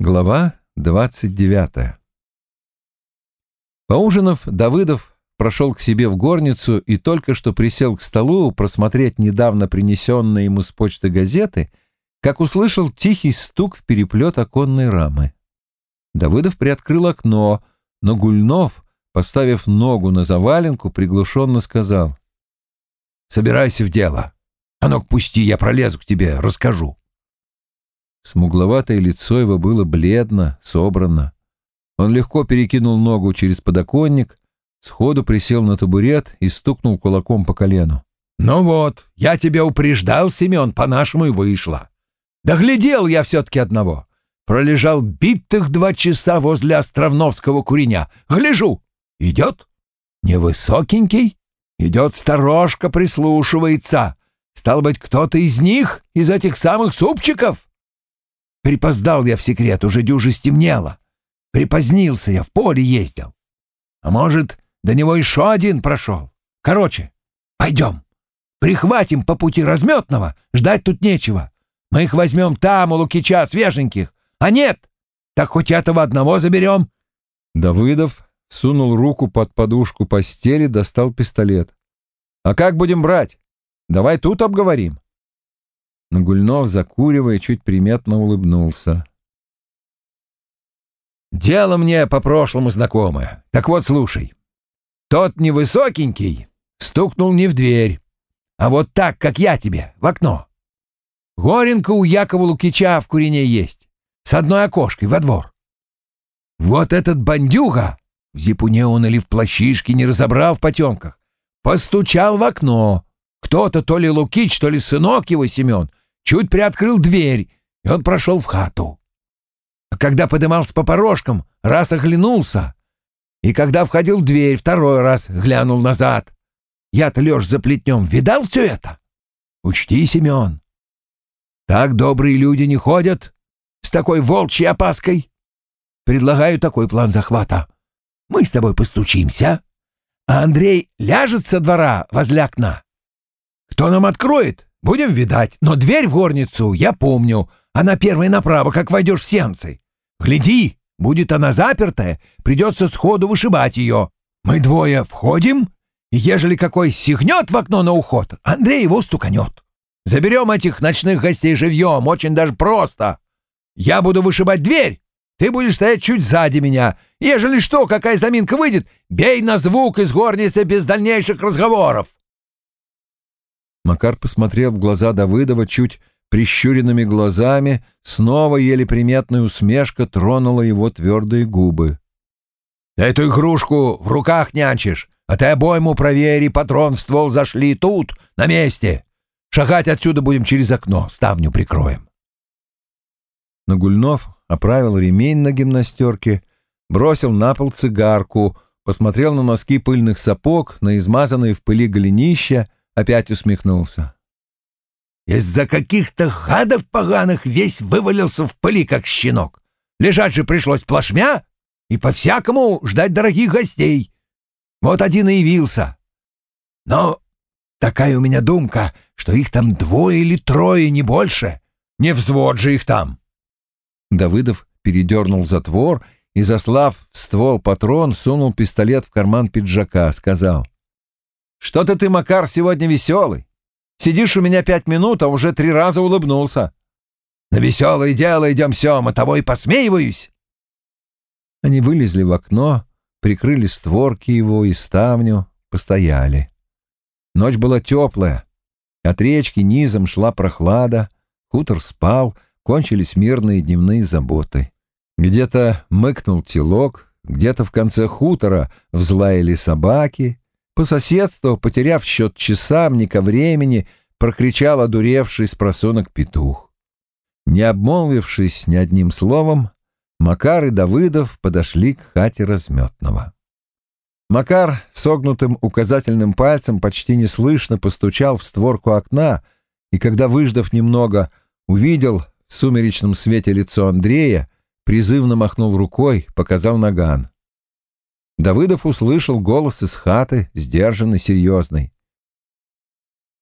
Глава двадцать девятая Поужинав, Давыдов прошел к себе в горницу и только что присел к столу просмотреть недавно принесенные ему с почты газеты, как услышал тихий стук в переплет оконной рамы. Давыдов приоткрыл окно, но Гульнов, поставив ногу на заваленку, приглушенно сказал. «Собирайся в дело. А ну-ка пусти, я пролезу к тебе, расскажу». Смугловатое лицо его было бледно, собрано. Он легко перекинул ногу через подоконник, сходу присел на табурет и стукнул кулаком по колену. «Ну вот, я тебя упреждал, Семен, по-нашему и вышло. Доглядел я все-таки одного. Пролежал битых два часа возле Островновского куреня. Гляжу, идет. Невысокенький. Идет сторожка, прислушивается. Стал быть, кто-то из них, из этих самых супчиков? Припоздал я в секрет, уже дюже стемнело. Припозднился я, в поле ездил. А может, до него еще один прошел. Короче, пойдем. Прихватим по пути разметного, ждать тут нечего. Мы их возьмем там, у Лукича, свеженьких. А нет, так хоть этого одного заберем. Давыдов сунул руку под подушку постели, достал пистолет. «А как будем брать? Давай тут обговорим». Нагульнов, закуривая, чуть приметно улыбнулся. Дело мне по-прошлому знакомое. Так вот, слушай. Тот невысокенький стукнул не в дверь, а вот так, как я тебе, в окно. Горенка у Якова Лукича в Курине есть, с одной окошкой во двор. Вот этот бандюга, в зипуне он или в плащишке не разобрал в потемках, постучал в окно. Кто-то, то ли Лукич, то ли сынок его, Семен, чуть приоткрыл дверь, и он прошел в хату. А когда подымался по порожкам, раз оглянулся. И когда входил в дверь, второй раз глянул назад. Я-то, лежь за плетнем, видал все это? Учти, Семен. Так добрые люди не ходят с такой волчьей опаской. Предлагаю такой план захвата. Мы с тобой постучимся, а Андрей ляжет со двора возле окна. Кто нам откроет, будем видать, но дверь в горницу я помню, она первая направо, как войдешь в сенцы. Гляди, будет она запертая, придется сходу вышибать ее. Мы двое входим, и ежели какой сигнет в окно на уход, Андрей его стуканет. Заберем этих ночных гостей живьем, очень даже просто. Я буду вышибать дверь, ты будешь стоять чуть сзади меня. Ежели что, какая заминка выйдет, бей на звук из горницы без дальнейших разговоров. Макар посмотрел в глаза Давыдова чуть прищуренными глазами, снова еле приметная усмешка тронула его твердые губы. «Эту игрушку в руках нянчишь, а ты обойму проверь, патрон в ствол зашли тут, на месте. Шагать отсюда будем через окно, ставню прикроем». Нагульнов оправил ремень на гимнастерке, бросил на пол цигарку, посмотрел на носки пыльных сапог, на измазанные в пыли голенища, опять усмехнулся. Из-за каких-то гадов поганых весь вывалился в пыли, как щенок. Лежать же пришлось плашмя и по-всякому ждать дорогих гостей. Вот один и явился. Но такая у меня думка, что их там двое или трое, не больше. Не взвод же их там. Давыдов передернул затвор и, заслав в ствол патрон, сунул пистолет в карман пиджака, сказал. «Что-то ты, Макар, сегодня веселый. Сидишь у меня пять минут, а уже три раза улыбнулся. На веселое дело идем, Сема, того и посмеиваюсь. Они вылезли в окно, прикрыли створки его и ставню, постояли. Ночь была теплая. От речки низом шла прохлада, хутор спал, кончились мирные дневные заботы. Где-то мыкнул телок, где-то в конце хутора взлаяли собаки, по соседству, потеряв счет часам, не ко времени, прокричал одуревший с просонок петух. Не обмолвившись ни одним словом, Макар и Давыдов подошли к хате разметного. Макар согнутым указательным пальцем почти неслышно постучал в створку окна, и когда, выждав немного, увидел в сумеречном свете лицо Андрея, призывно махнул рукой, показал наган. Давыдов услышал голос из хаты, сдержанный, серьезный.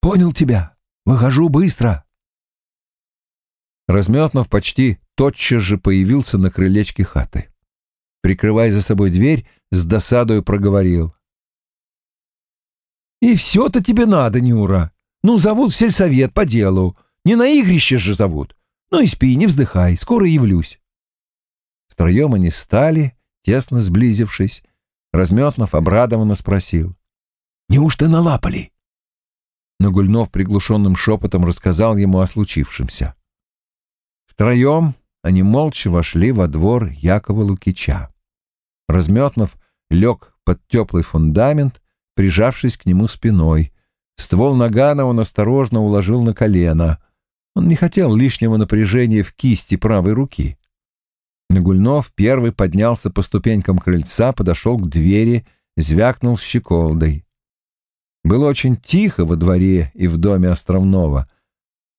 «Понял тебя. Выхожу быстро». Разметнов почти тотчас же появился на крылечке хаты. Прикрывая за собой дверь, с досадою проговорил. «И все-то тебе надо, Нюра. Ну, зовут в сельсовет по делу. Не на игрище же зовут. Ну и спи, не вздыхай, скоро явлюсь». Втроем они стали, тесно сблизившись. Разметнов обрадованно спросил. «Неужто налапали?» Но Гульнов приглушенным шепотом рассказал ему о случившемся. Втроем они молча вошли во двор Якова Лукича. Разметнов лег под теплый фундамент, прижавшись к нему спиной. Ствол нагана он осторожно уложил на колено. Он не хотел лишнего напряжения в кисти правой руки. Нагульнов первый поднялся по ступенькам крыльца, подошел к двери, звякнул щеколдой. Было очень тихо во дворе и в доме Островного,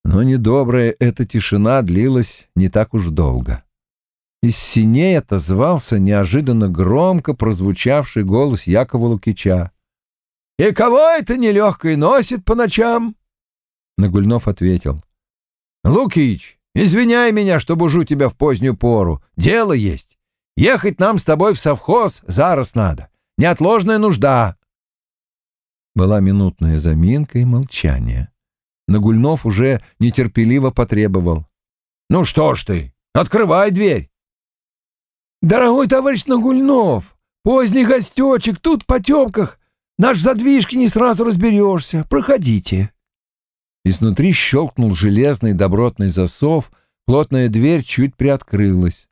но недобрая эта тишина длилась не так уж долго. Из синей отозвался неожиданно громко прозвучавший голос Якова Лукича. «И кого это нелегкой носит по ночам?» Нагульнов ответил. «Лукич, извиняй меня, что бужу тебя в позднюю пору. Дело есть. Ехать нам с тобой в совхоз зараз надо. Неотложная нужда». Была минутная заминка и молчание. Нагульнов уже нетерпеливо потребовал. «Ну что ж ты, открывай дверь!» «Дорогой товарищ Нагульнов, поздний гостечек, тут в потемках. Наш задвижки не сразу разберешься. Проходите». Изнутри щелкнул железный добротный засов, плотная дверь чуть приоткрылась.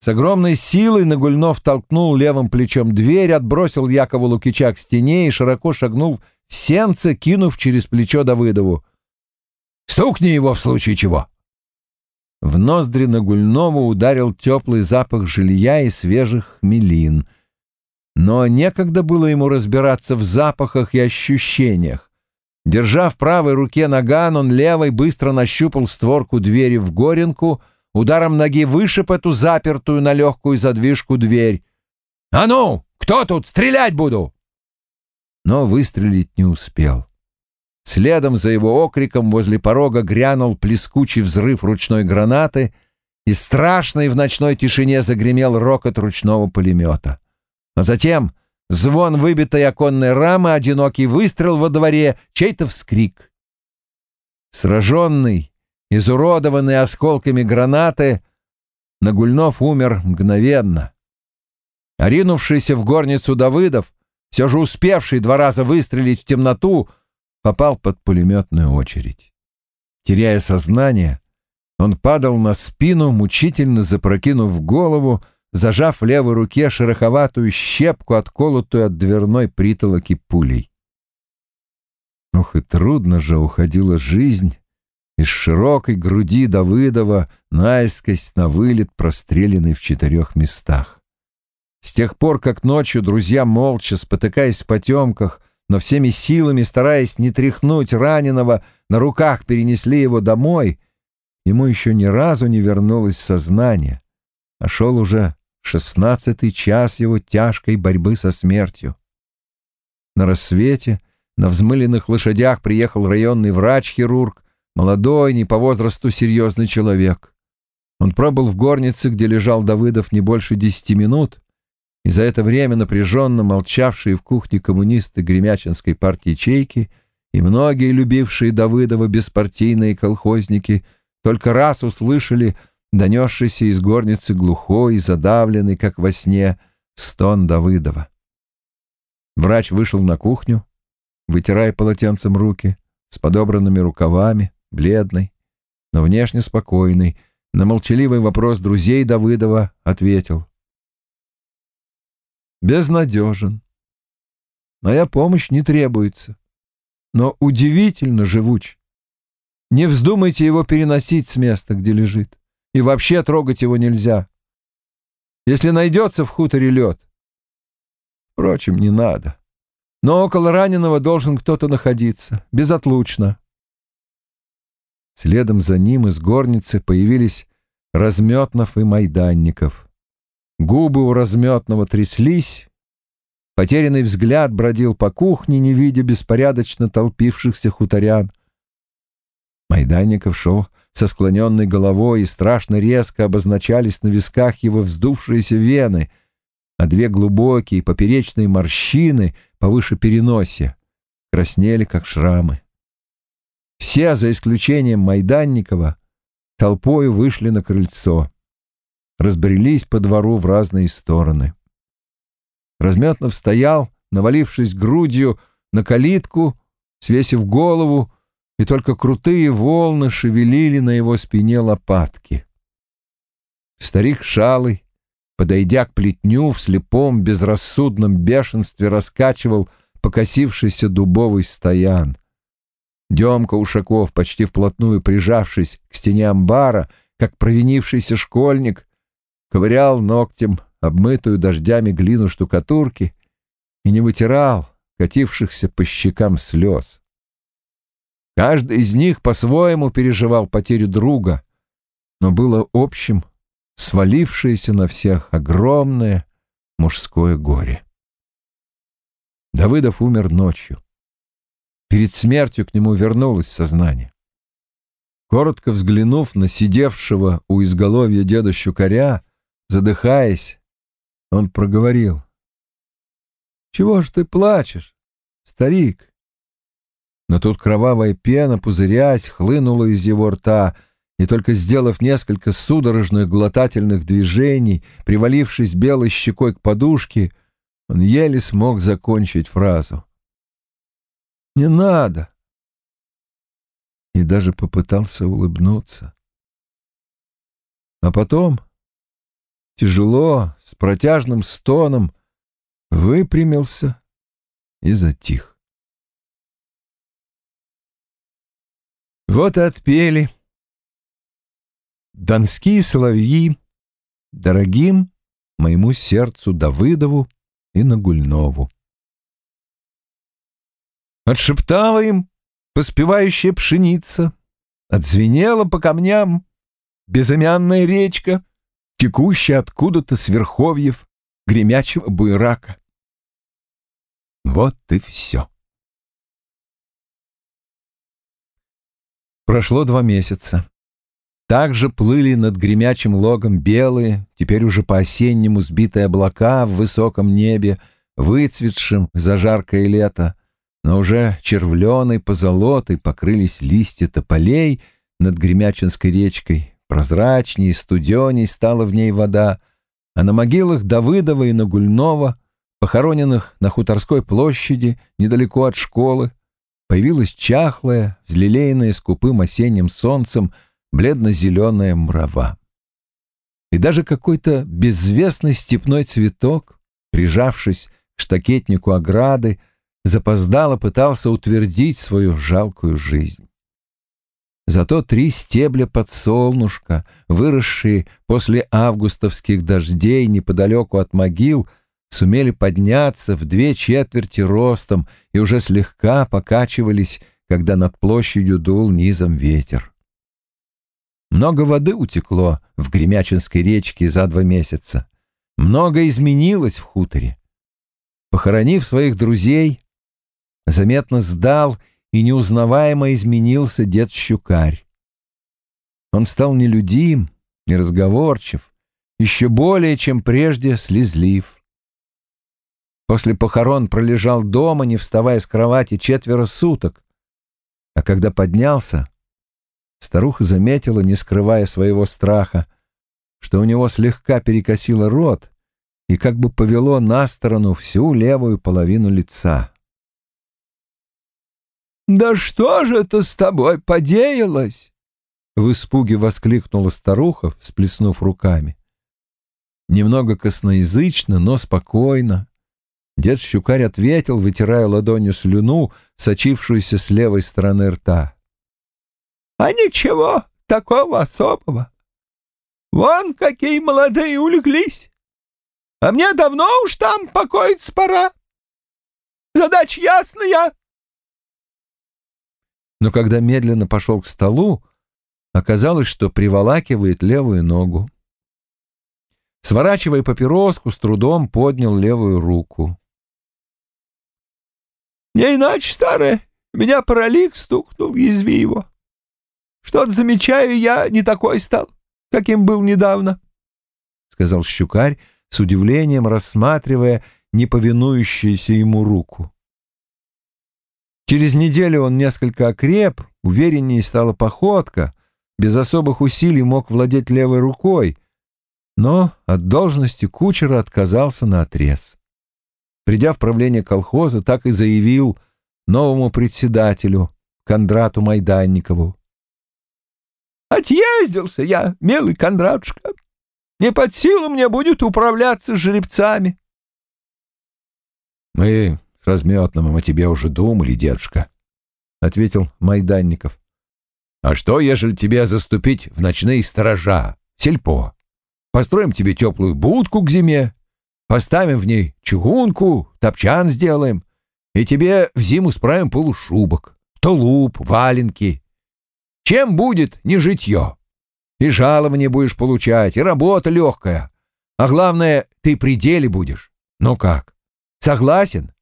С огромной силой Нагульнов толкнул левым плечом дверь, отбросил Якова Лукича к стене и широко шагнул в сенце, кинув через плечо Давыдову. Стукни его в случае чего!» В ноздри Нагульному ударил теплый запах жилья и свежих хмелин. Но некогда было ему разбираться в запахах и ощущениях. Держа в правой руке наган, он левой быстро нащупал створку двери в горенку, ударом ноги вышиб эту запертую на легкую задвижку дверь. «А ну, кто тут? Стрелять буду!» Но выстрелить не успел. Следом за его окриком возле порога грянул плескучий взрыв ручной гранаты, и страшный в ночной тишине загремел рокот ручного пулемета. А затем звон выбитой оконной рамы, одинокий выстрел во дворе, чей-то вскрик. Сраженный, изуродованный осколками гранаты, Нагульнов умер мгновенно. Оринувшийся в горницу Давыдов, все же успевший два раза выстрелить в темноту, попал под пулеметную очередь. Теряя сознание, он падал на спину, мучительно запрокинув голову, зажав в левой руке шероховатую щепку, отколотую от дверной притолоки пулей. Ох и трудно же уходила жизнь из широкой груди Давыдова наискось на вылет, простреленный в четырех местах. С тех пор, как ночью друзья молча, спотыкаясь в потемках, но всеми силами, стараясь не тряхнуть раненого, на руках перенесли его домой, ему еще ни разу не вернулось сознание, а шел уже шестнадцатый час его тяжкой борьбы со смертью. На рассвете на взмыленных лошадях приехал районный врач-хирург, молодой, не по возрасту серьезный человек. Он пробыл в горнице, где лежал Давыдов не больше десяти минут, и за это время напряженно молчавшие в кухне коммунисты Гремячинской партии ячейки и многие любившие Давыдова беспартийные колхозники только раз услышали донесшийся из горницы глухой задавленный, как во сне, стон Давыдова. Врач вышел на кухню, вытирая полотенцем руки, с подобранными рукавами, бледный, но внешне спокойный, на молчаливый вопрос друзей Давыдова ответил безнадежен. Моя помощь не требуется, но удивительно живуч. Не вздумайте его переносить с места, где лежит, и вообще трогать его нельзя. Если найдется в хуторе лед. Впрочем, не надо. Но около раненого должен кто-то находиться, безотлучно. Следом за ним из горницы появились Разметнов и Майданников. Губы у разметного тряслись. Потерянный взгляд бродил по кухне, не видя беспорядочно толпившихся хуторян. Майданников шел со склоненной головой, и страшно резко обозначались на висках его вздувшиеся вены, а две глубокие поперечные морщины повыше переносия краснели, как шрамы. Все, за исключением Майданникова, толпой вышли на крыльцо, разбрелись по двору в разные стороны. Разметнов стоял, навалившись грудью на калитку, свесив голову, и только крутые волны шевелили на его спине лопатки. Старик Шалый, подойдя к плетню, в слепом безрассудном бешенстве раскачивал покосившийся дубовый стоян. Демка Ушаков, почти вплотную прижавшись к стене амбара, как провинившийся школьник, ковырял ногтем обмытую дождями глину штукатурки и не вытирал катившихся по щекам слез. Каждый из них по-своему переживал потерю друга, но было общим, свалившееся на всех огромное мужское горе. Давыдов умер ночью. Перед смертью к нему вернулось сознание. Коротко взглянув на сидевшего у изголовья деда Щукаря, задыхаясь, он проговорил. «Чего ж ты плачешь, старик?» Но тут кровавая пена, пузырясь, хлынула из его рта, и только сделав несколько судорожных глотательных движений, привалившись белой щекой к подушке, он еле смог закончить фразу. «Не надо!» И даже попытался улыбнуться. А потом, тяжело, с протяжным стоном, выпрямился и затих. Вот и отпели. Донские соловьи дорогим моему сердцу Давыдову и Нагульнову. Отшептала им поспевающая пшеница, отзвенела по камням безымянная речка, текущая откуда-то с верховьев гремячего буйрака. Вот и все. Прошло два месяца. Также плыли над гремячим логом белые, теперь уже по-осеннему сбитые облака в высоком небе, выцветшим за жаркое лето, но уже червленой позолотой покрылись листья тополей над Гремячинской речкой, прозрачней и студеней стала в ней вода, а на могилах Давыдова и Нагульнова, похороненных на Хуторской площади недалеко от школы, появилась чахлая, взлелеянная скупым осенним солнцем, бледно-зеленая мрава. И даже какой-то безвестный степной цветок, прижавшись к штакетнику ограды, запоздало пытался утвердить свою жалкую жизнь. Зато три стебля подсолнушка, выросшие после августовских дождей неподалеку от могил, — сумели подняться в две четверти ростом и уже слегка покачивались, когда над площадью дул низом ветер. Много воды утекло в Гремячинской речке за два месяца. Много изменилось в хуторе. Похоронив своих друзей, заметно сдал и неузнаваемо изменился дед Щукарь. Он стал нелюдим, неразговорчив, еще более, чем прежде, слезлив. После похорон пролежал дома, не вставая с кровати, четверо суток. А когда поднялся, старуха заметила, не скрывая своего страха, что у него слегка перекосило рот и как бы повело на сторону всю левую половину лица. «Да что же это с тобой подеялось?» В испуге воскликнула старуха, всплеснув руками. Немного косноязычно, но спокойно, Дед Щукарь ответил, вытирая ладонью слюну, сочившуюся с левой стороны рта. — А ничего такого особого. Вон какие молодые улеглись. А мне давно уж там покоиться пора. Задача ясная. Но когда медленно пошел к столу, оказалось, что приволакивает левую ногу. Сворачивая папироску, с трудом поднял левую руку. Не иначе, старая, меня паралик стукнул, язви его. Что-то замечаю, я не такой стал, каким был недавно, — сказал щукарь с удивлением, рассматривая неповинующуюся ему руку. Через неделю он несколько окреп, увереннее стала походка, без особых усилий мог владеть левой рукой, но от должности кучера отказался на отрез. Придя в правление колхоза, так и заявил новому председателю, Кондрату Майданникову. «Отъездился я, милый Кондратушка. Не под силу мне будет управляться жеребцами». «Мы с Разметным о тебе уже думали, дедушка», — ответил Майданников. «А что, ежели тебе заступить в ночные сторожа, сельпо? Построим тебе теплую будку к зиме, поставим в ней чугунку, топчан сделаем, и тебе в зиму справим полушубок, тулуп, валенки. Чем будет не житье? И жалование будешь получать, и работа легкая. А главное, ты при деле будешь. Ну как, согласен?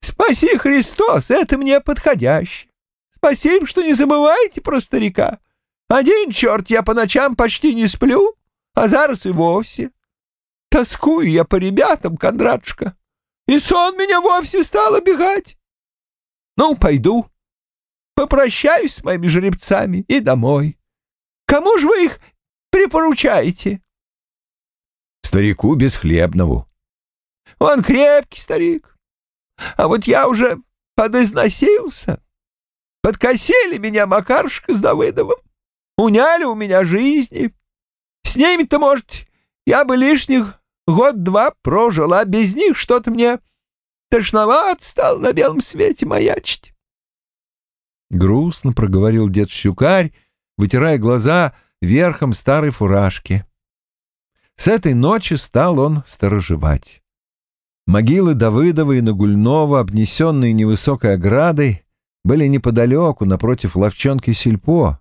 Спаси Христос, это мне подходяще. Спасибо, что не забываете про старика. Один черт, я по ночам почти не сплю, а зараз и вовсе. Тоскую я по ребятам, Кондратушка, и сон меня вовсе стал обегать. Ну, пойду, попрощаюсь с моими жеребцами и домой. Кому же вы их припоручаете? Старику Бесхлебнову. Он крепкий старик. А вот я уже подозносился. Подкосили меня Макарушка с Давыдовым. Уняли у меня жизни. С ними-то, может, я бы лишних год-два прожил, а без них что-то мне тошновато стало на белом свете маячить. Грустно проговорил дед Щукарь, вытирая глаза верхом старой фуражки. С этой ночи стал он сторожевать. Могилы Давыдова и Нагульнова, обнесенные невысокой оградой, были неподалеку, напротив ловчонки Сельпо.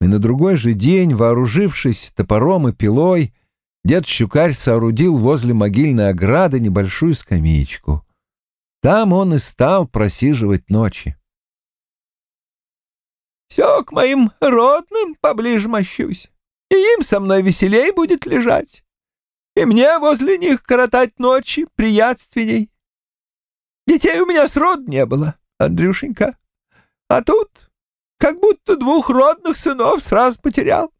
И на другой же день, вооружившись топором и пилой, дед Щукарь соорудил возле могильной ограды небольшую скамеечку. Там он и стал просиживать ночи. «Все к моим родным поближе мощусь, и им со мной веселей будет лежать, и мне возле них коротать ночи приятственней. Детей у меня срод не было, Андрюшенька, а тут как будто двух родных сынов сразу потерял.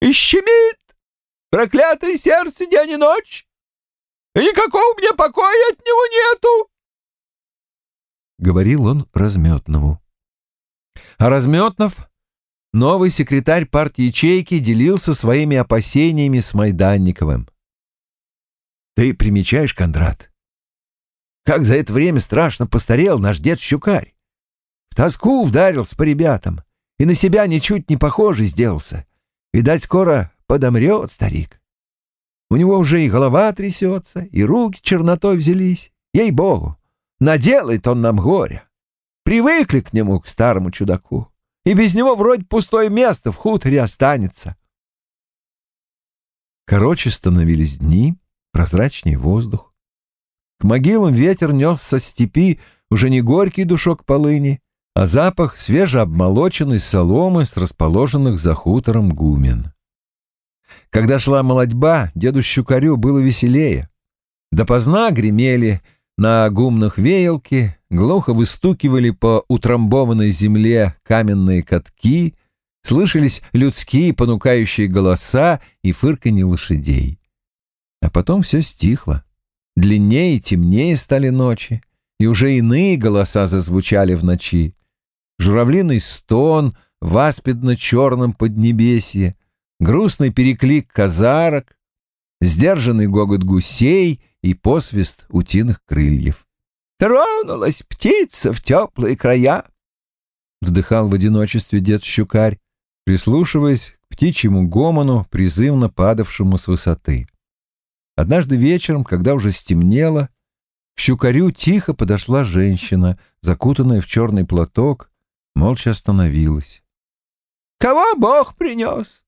И щемит проклятое сердце день и ночь, и никакого мне покоя от него нету. Говорил он Разметнову. А Разметнов, новый секретарь партии ячейки, делился своими опасениями с Майданниковым. Ты примечаешь, Кондрат, как за это время страшно постарел наш дед Щукарь тоску вдарился по ребятам и на себя ничуть не похожий сделался. Видать, скоро подомрет старик. У него уже и голова трясется, и руки чернотой взялись. Ей-богу, наделает он нам горя. Привыкли к нему, к старому чудаку, и без него вроде пустое место в хуторе останется. Короче становились дни, прозрачней воздух. К могилам ветер нес со степи уже не горький душок полыни, а запах свежеобмолоченной соломы с расположенных за хутором гумен. Когда шла молодьба, деду Щукарю было веселее. Допоздна гремели на гумных веялки, глухо выстукивали по утрамбованной земле каменные катки, слышались людские понукающие голоса и фырканье лошадей. А потом все стихло. Длиннее и темнее стали ночи, и уже иные голоса зазвучали в ночи журавлиный стон в аспидно-черном поднебесье, грустный переклик казарок, сдержанный гогот гусей и посвист утиных крыльев. «Тронулась птица в теплые края!» — вздыхал в одиночестве дед Щукарь, прислушиваясь к птичьему гомону, призывно падавшему с высоты. Однажды вечером, когда уже стемнело, к Щукарю тихо подошла женщина, закутанная в черный платок, молча остановилась. «Кого Бог принес?» —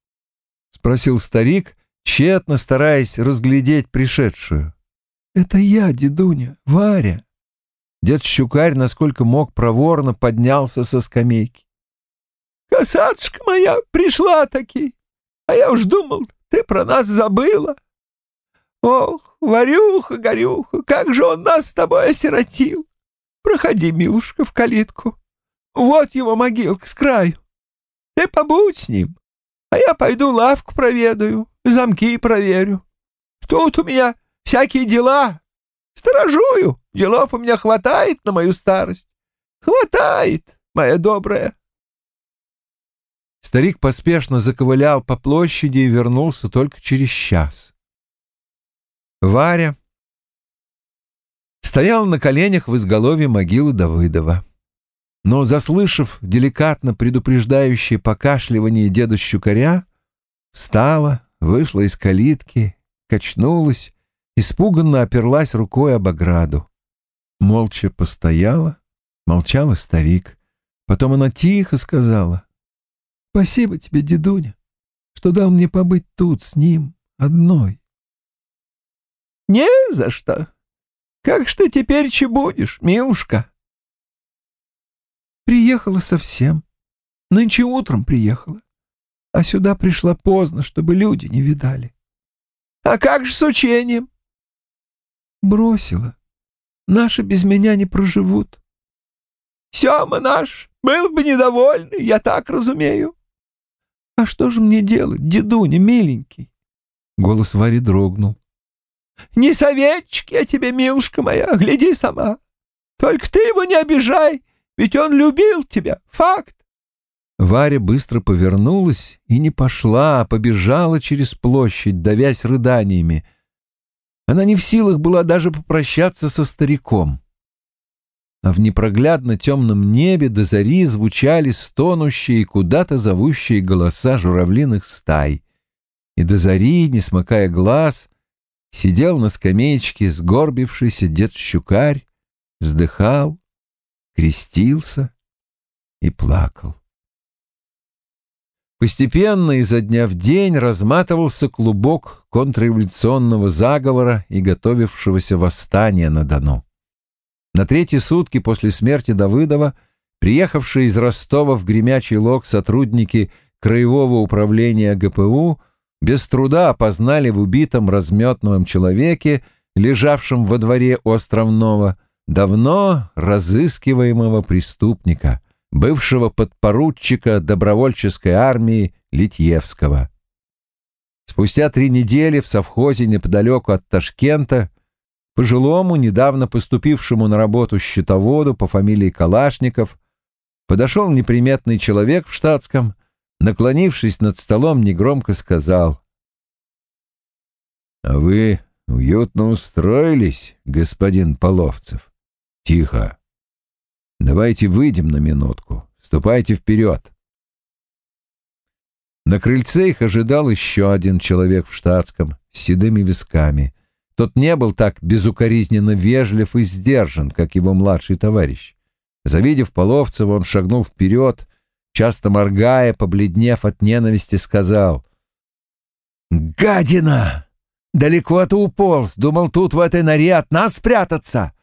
спросил старик, тщетно стараясь разглядеть пришедшую. «Это я, дедуня, Варя». Дед Щукарь, насколько мог, проворно поднялся со скамейки. Косатушка моя пришла таки, а я уж думал, ты про нас забыла. Ох, Варюха, Горюха, как же он нас с тобой осиротил. Проходи, милушка, в калитку. Вот его могилка с краю. Ты побудь с ним, а я пойду лавку проведаю, замки проверю. Тут у меня всякие дела. Сторожую, делов у меня хватает на мою старость. Хватает, моя добрая. Старик поспешно заковылял по площади и вернулся только через час. Варя стояла на коленях в изголовье могилы Давыдова. Но, заслышав деликатно предупреждающее покашливание деда Щукаря, встала, вышла из калитки, качнулась, испуганно оперлась рукой об ограду. Молча постояла, молчал и старик. Потом она тихо сказала, «Спасибо тебе, дедуня, что дал мне побыть тут с ним, одной». «Не за что. Как ж ты теперь будешь, милушка?» Приехала совсем. Нынче утром приехала. А сюда пришла поздно, чтобы люди не видали. А как же с учением? Бросила. Наши без меня не проживут. Сема наш был бы недовольный, я так разумею. А что же мне делать, дедуня, миленький? Голос Вари дрогнул. Не советчик я тебе, милушка моя, гляди сама. Только ты его не обижай, ведь он любил тебя, факт. Варя быстро повернулась и не пошла, а побежала через площадь, давясь рыданиями. Она не в силах была даже попрощаться со стариком. А в непроглядно темном небе до зари звучали стонущие и куда-то зовущие голоса журавлиных стай. И до зари, не смыкая глаз, сидел на скамеечке сгорбившийся дед-щукарь, вздыхал крестился и плакал. Постепенно изо дня в день разматывался клубок контрреволюционного заговора и готовившегося восстания на Дону. На третьи сутки после смерти Давыдова приехавшие из Ростова в Гремячий Лог сотрудники Краевого управления ГПУ без труда опознали в убитом разметновом человеке, лежавшем во дворе Островного, давно разыскиваемого преступника, бывшего подпоручика добровольческой армии Литьевского. Спустя три недели в совхозе неподалеку от Ташкента пожилому, недавно поступившему на работу счетоводу по фамилии Калашников, подошел неприметный человек в штатском, наклонившись над столом, негромко сказал. «А вы уютно устроились, господин Половцев?» Тихо. Давайте выйдем на минутку. Ступайте вперед. На крыльце их ожидал еще один человек в штатском, с седыми висками. Тот не был так безукоризненно вежлив и сдержан, как его младший товарищ. Завидев Половцева, он шагнул вперед, часто моргая, побледнев от ненависти, сказал «Гадина! Далеко-то уполз, думал тут в этой норе от нас спрятаться!»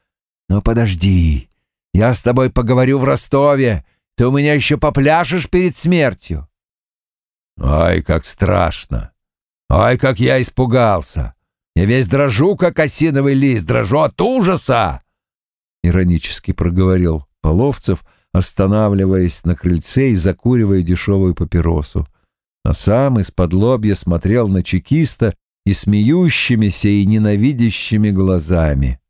«Ну подожди, я с тобой поговорю в Ростове, ты у меня еще попляшешь перед смертью». «Ай, как страшно! Ай, как я испугался! Я весь дрожу, как осиновый лист, дрожу от ужаса!» Иронически проговорил Половцев, останавливаясь на крыльце и закуривая дешевую папиросу. А сам из-под лобья смотрел на чекиста и смеющимися и ненавидящими глазами.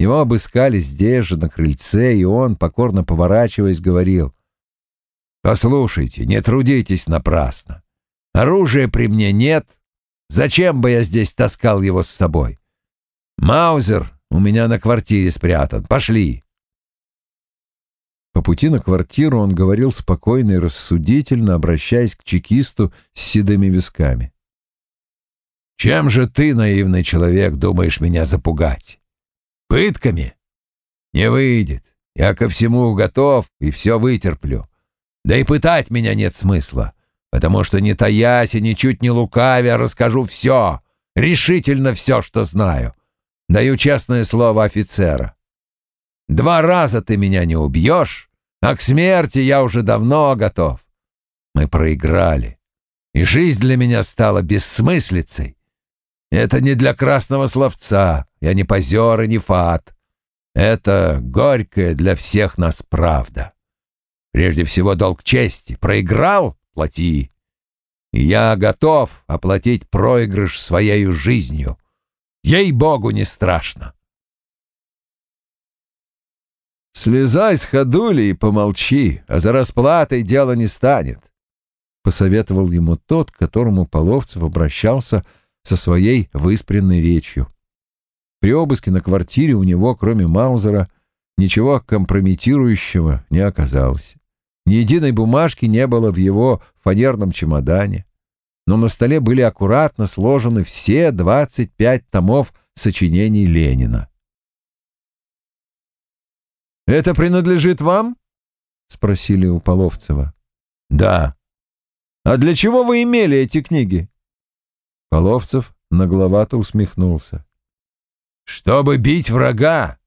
Его обыскали здесь же, на крыльце, и он, покорно поворачиваясь, говорил. «Послушайте, не трудитесь напрасно. Оружия при мне нет. Зачем бы я здесь таскал его с собой? Маузер у меня на квартире спрятан. Пошли!» По пути на квартиру он говорил спокойно и рассудительно, обращаясь к чекисту с седыми висками. «Чем же ты, наивный человек, думаешь меня запугать? Пытками? Не выйдет. Я ко всему готов и все вытерплю. Да и пытать меня нет смысла, потому что не таясь и ничуть не лукавя расскажу все, решительно все, что знаю. Даю честное слово офицера. Два раза ты меня не убьешь, а к смерти я уже давно готов. Мы проиграли, и жизнь для меня стала бессмыслицей. Это не для красного словца, я не позер и не фат. Это горькая для всех нас правда. Прежде всего долг чести. Проиграл — плати. Я готов оплатить проигрыш своей жизнью. Ей-богу, не страшно. «Слезай с ходули и помолчи, а за расплатой дело не станет», — посоветовал ему тот, к которому Половцев обращался со своей выспренной речью. При обыске на квартире у него, кроме Маузера, ничего компрометирующего не оказалось. Ни единой бумажки не было в его фанерном чемодане, но на столе были аккуратно сложены все 25 томов сочинений Ленина. «Это принадлежит вам?» — спросили у Половцева. «Да». «А для чего вы имели эти книги?» Половцев нагловато усмехнулся. «Чтобы бить врага,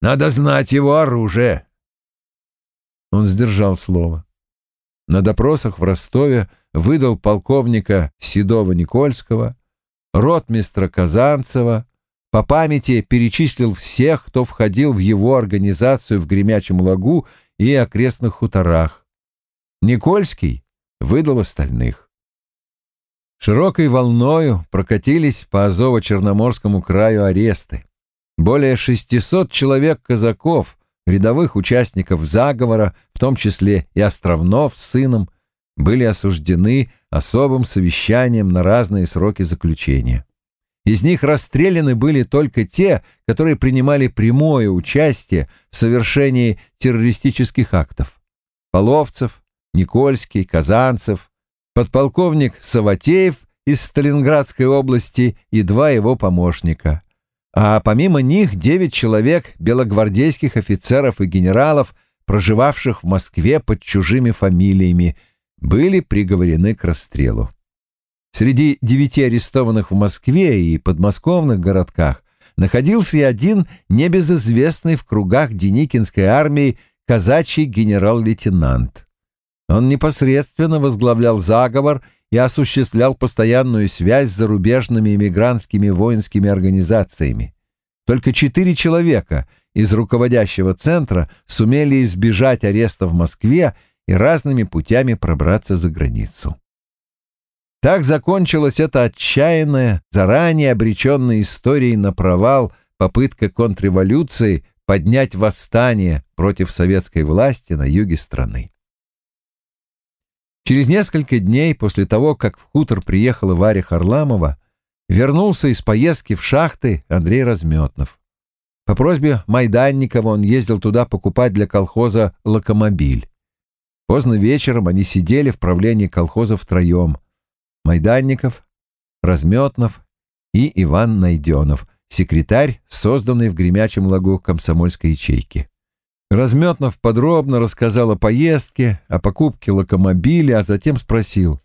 надо знать его оружие». Он сдержал слово. На допросах в Ростове выдал полковника Седова-Никольского, ротмистра Казанцева, по памяти перечислил всех, кто входил в его организацию в Гремячем лагу и окрестных хуторах. Никольский выдал остальных. Широкой волною прокатились по Азово-Черноморскому краю аресты. Более 600 человек-казаков, рядовых участников заговора, в том числе и Островнов с сыном, были осуждены особым совещанием на разные сроки заключения. Из них расстреляны были только те, которые принимали прямое участие в совершении террористических актов. Половцев, Никольский, Казанцев, подполковник Саватеев из Сталинградской области и два его помощника. А помимо них девять человек белогвардейских офицеров и генералов, проживавших в Москве под чужими фамилиями, были приговорены к расстрелу. Среди девяти арестованных в Москве и подмосковных городках находился и один небезызвестный в кругах Деникинской армии казачий генерал-лейтенант. Он непосредственно возглавлял заговор и осуществлял постоянную связь с зарубежными эмигрантскими воинскими организациями. Только четыре человека из руководящего центра сумели избежать ареста в Москве и разными путями пробраться за границу. Так закончилась эта отчаянная, заранее обреченная историей на провал попытка контрреволюции поднять восстание против советской власти на юге страны. Через несколько дней после того, как в хутор приехала Варя Харламова, вернулся из поездки в шахты Андрей Разметнов. По просьбе Майданникова он ездил туда покупать для колхоза локомобиль. Поздно вечером они сидели в правлении колхоза втроем — Майданников, Разметнов и Иван Найденов, секретарь, созданный в Гремячем лагу комсомольской ячейки. Разметнов подробно рассказал о поездке, о покупке локомобиля, а затем спросил.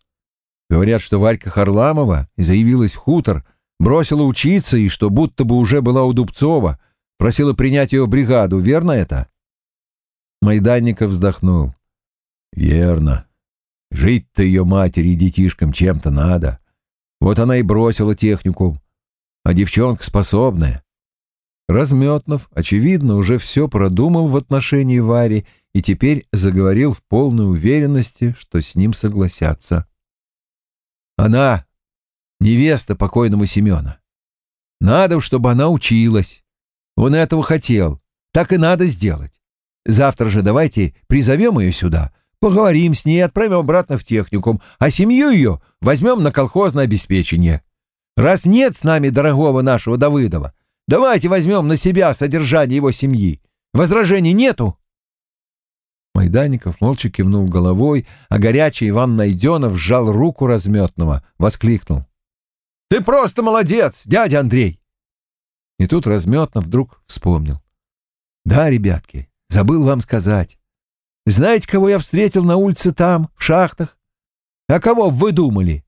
Говорят, что Варька Харламова заявилась в хутор, бросила учиться и что будто бы уже была у Дубцова, просила принять ее в бригаду, верно это? Майданников вздохнул. Верно. Жить-то ее матери и детишкам чем-то надо. Вот она и бросила технику. А девчонка способная. Разметнов, очевидно, уже все продумал в отношении Вари и теперь заговорил в полной уверенности, что с ним согласятся. Она — невеста покойного Семена. Надо, чтобы она училась. Он этого хотел. Так и надо сделать. Завтра же давайте призовем ее сюда, Поговорим с ней, отправим обратно в техникум, а семью ее возьмем на колхозное обеспечение. Раз нет с нами дорогого нашего Давыдова, давайте возьмем на себя содержание его семьи. Возражений нету?» Майданников молча кивнул головой, а горячий Иван Найденов сжал руку разметного, воскликнул. «Ты просто молодец, дядя Андрей!» И тут разметно вдруг вспомнил. «Да, ребятки, забыл вам сказать. Знаете, кого я встретил на улице там, в шахтах? А кого вы думали?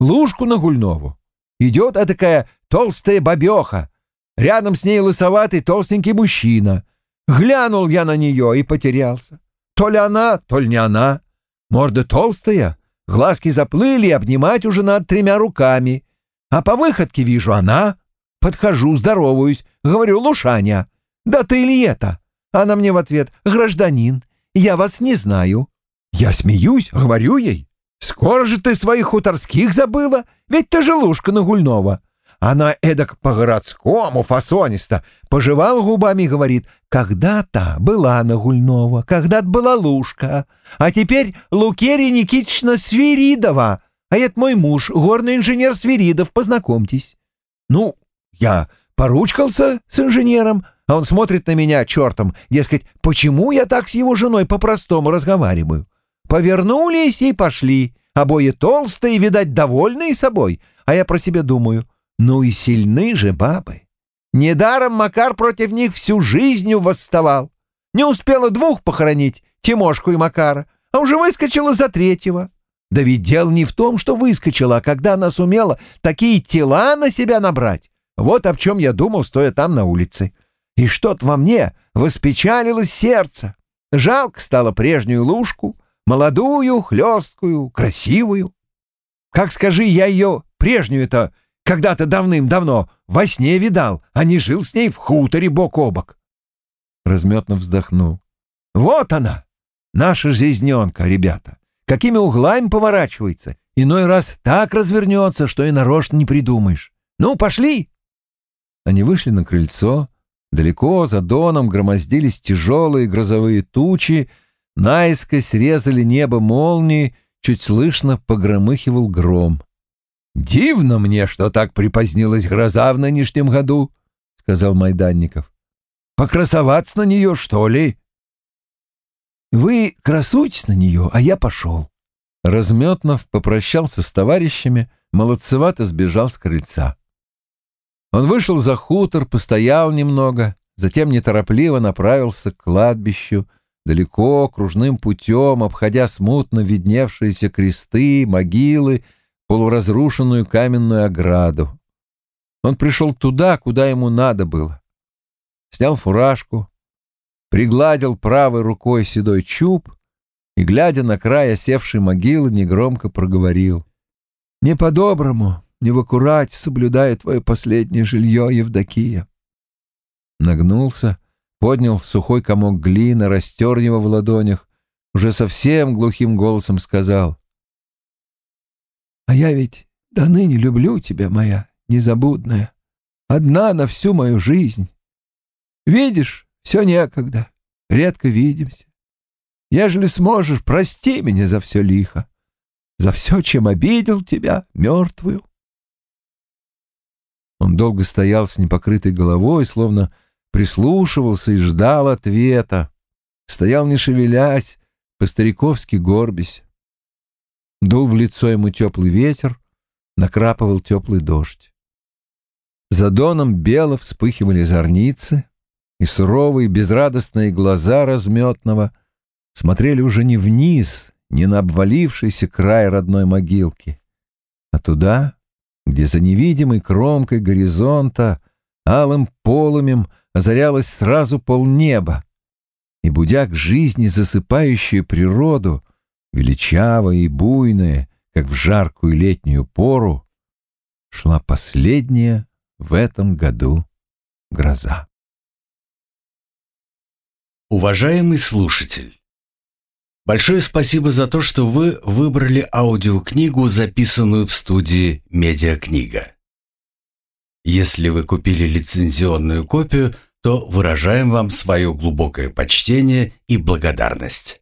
Лужку Нагульнову. Идет а такая толстая бабеха. Рядом с ней лысоватый толстенький мужчина. Глянул я на нее и потерялся. То ли она, то ли не она. Морда толстая, глазки заплыли, обнимать уже над тремя руками. А по выходке вижу она. Подхожу, здороваюсь, говорю, Лушаня, да ты ли это? Она мне в ответ, гражданин, я вас не знаю. Я смеюсь, говорю ей, скоро же ты своих хуторских забыла, ведь ты же Лушка Нагульнова. Она эдак по-городскому, фасонисто, пожевал губами и говорит, когда-то была Нагульнова, когда-то была Лушка, а теперь Лукерия Никитична Свиридова, а это мой муж, горный инженер Свиридов, познакомьтесь. Ну, я поручкался с инженером, а он смотрит на меня чертом, дескать, почему я так с его женой по-простому разговариваю? Повернулись и пошли, обои толстые, видать, довольные собой, а я про себя думаю, ну и сильны же бабы. Недаром Макар против них всю жизнью восставал. Не успела двух похоронить, Тимошку и Макара, а уже выскочила за третьего. Да ведь дело не в том, что выскочила, а когда она сумела такие тела на себя набрать. Вот об чем я думал, стоя там на улице. И что-то во мне воспечалилось сердце. Жалко стало прежнюю лужку, молодую, хлесткую, красивую. Как скажи, я ее прежнюю-то когда-то давным-давно во сне видал, а не жил с ней в хуторе бок о бок. Разметно вздохнул. Вот она, наша жизненка, ребята. Какими углами поворачивается. Иной раз так развернется, что и нарочно не придумаешь. Ну, пошли. Они вышли на крыльцо. Далеко за доном громоздились тяжелые грозовые тучи, наискось резали небо молнии, чуть слышно погромыхивал гром. «Дивно мне, что так припозднилась гроза в нынешнем году», — сказал Майданников. «Покрасоваться на нее, что ли?» «Вы красуйтесь на нее, а я пошел». Разметнов попрощался с товарищами, молодцевато сбежал с крыльца. Он вышел за хутор, постоял немного, затем неторопливо направился к кладбищу, далеко, кружным путем, обходя смутно видневшиеся кресты, могилы, полуразрушенную каменную ограду. Он пришел туда, куда ему надо было. Снял фуражку, пригладил правой рукой седой чуб и, глядя на край осевшей могилы, негромко проговорил. «Не по-доброму, не в аккурате соблюдая твое последнее жилье, Евдокия». Нагнулся, поднял сухой комок глины, растер его в ладонях, уже совсем глухим голосом сказал. А я ведь до ныне люблю тебя, моя незабудная, одна на всю мою жизнь. Видишь, все некогда, редко видимся. Ежели сможешь, прости меня за все лихо, за все, чем обидел тебя, мертвую. Он долго стоял с непокрытой головой, словно прислушивался и ждал ответа. Стоял, не шевелясь, по-стариковски горбись. Дул в лицо ему теплый ветер, накрапывал теплый дождь. За доном бело вспыхивали зорницы, и суровые безрадостные глаза разметного смотрели уже не вниз, не на обвалившийся край родной могилки, а туда, где за невидимой кромкой горизонта алым полымем озарялось сразу полнеба, и, будя к жизни засыпающую природу, величавая и буйная, как в жаркую летнюю пору, шла последняя в этом году гроза. Уважаемый слушатель, большое спасибо за то, что вы выбрали аудиокнигу, записанную в студии «Медиакнига». Если вы купили лицензионную копию, то выражаем вам свое глубокое почтение и благодарность.